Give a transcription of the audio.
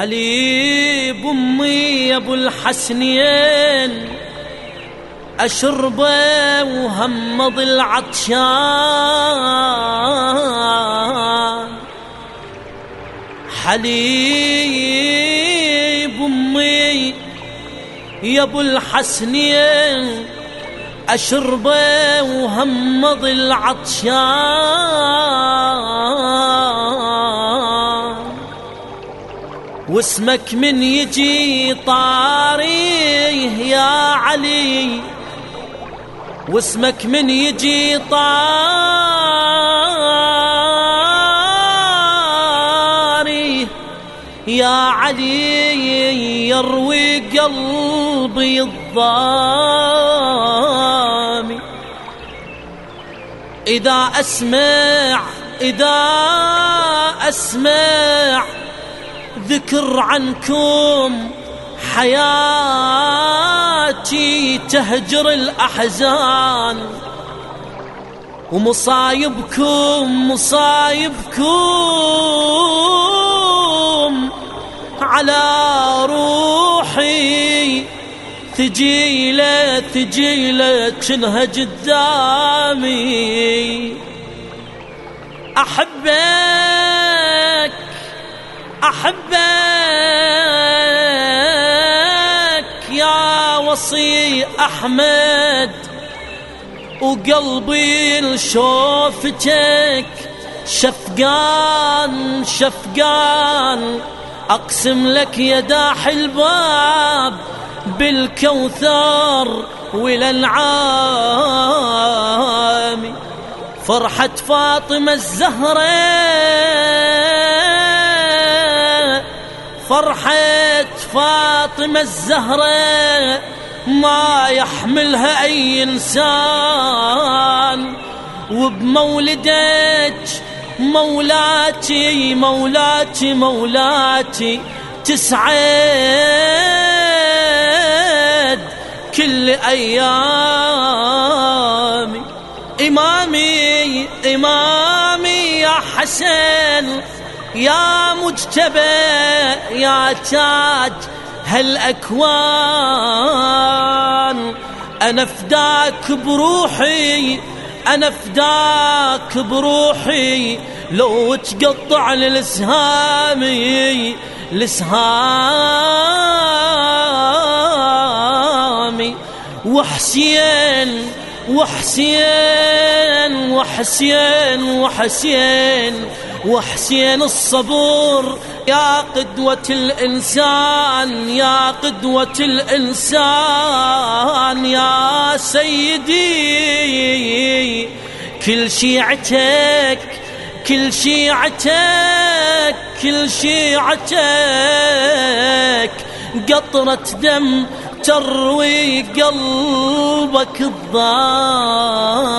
حليب أمي يا أبو الحسنين أشربة وهمض العطشان حليب أمي يا أبو الحسنين أشربة وهمض العطشان واسمك من يجي طاريه يا علي. واسمك من يجي طاري يا علي يروي قلبي الضامي. إذا أسمع إذا أسمع ذكر عنكم حياتي تهجر الأحزان. ومصايبكم مصايبكم على روحي. ثجيلة ثجيلة كنها قدامي. أحبك أحبك يا وصي أحمد وقلبي لشوفتك شفقان شفقان أقسم لك يا داح الباب بالكوثر والأنعام فرحة فاطمة الزهراء فرحة فاطمة الزهراء ما يحملها أي إنسان. وبمولدك مولاتي مولاتي مولاتي تسعد كل أيامي. إمامي إمامي يا حسن. يا مجتبى يا تاج هالأكوان. أنا فداك بروحي أنا فداك بروحي. لو تقطع لسهامي لسهامي وحسين وحسين وحسين وحسين وحسين. الصبور يا قدوة الإنسان يا قدوة الإنسان يا سيدي. كل شيعتك كل شيعتك كل شيعتك. قطرة دم تروي قلبك الضار.